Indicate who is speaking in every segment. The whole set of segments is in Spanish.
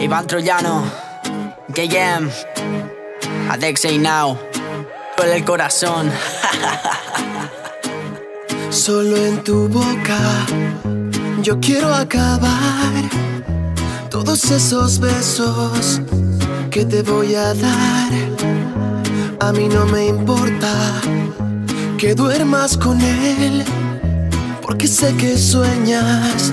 Speaker 1: Iván Troyano, Game, Adexei Now, con el corazón.
Speaker 2: Solo en tu boca yo quiero acabar todos esos besos que te voy a dar. A mí no me importa que duermas con él, porque sé que sueñas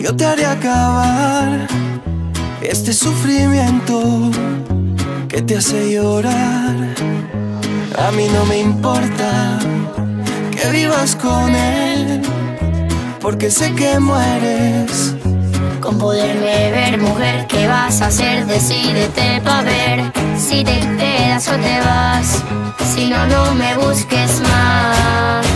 Speaker 2: Yo te haré acabar este sufrimiento que te hace llorar. A mí no me importa que vivas con él, porque sé que mueres.
Speaker 3: Con poderme ver, mujer, ¿qué vas a hacer? Decídete pa' ver si te quedas o te vas. Si no, no me busques más.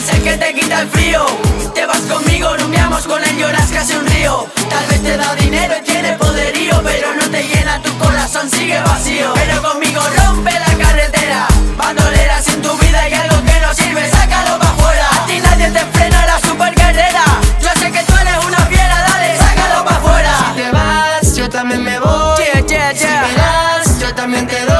Speaker 1: Es el que te quita el frío? Te vas conmigo, rumiamos con él, lloras casi un río. Tal vez te da dinero y tiene poderío, pero no te llena tu corazón, sigue vacío. Pero conmigo rompe la carretera. Bandoleras en tu vida y algo que no sirve, sácalo pa' afuera. A ti nadie te frena la super carrera. Yo sé que tú eres una fiera, dale, sácalo pa' afuera.
Speaker 2: Si te vas, yo también me voy.
Speaker 1: Yeah, yeah,
Speaker 2: Si
Speaker 1: yeah.
Speaker 2: me das, yo también te doy.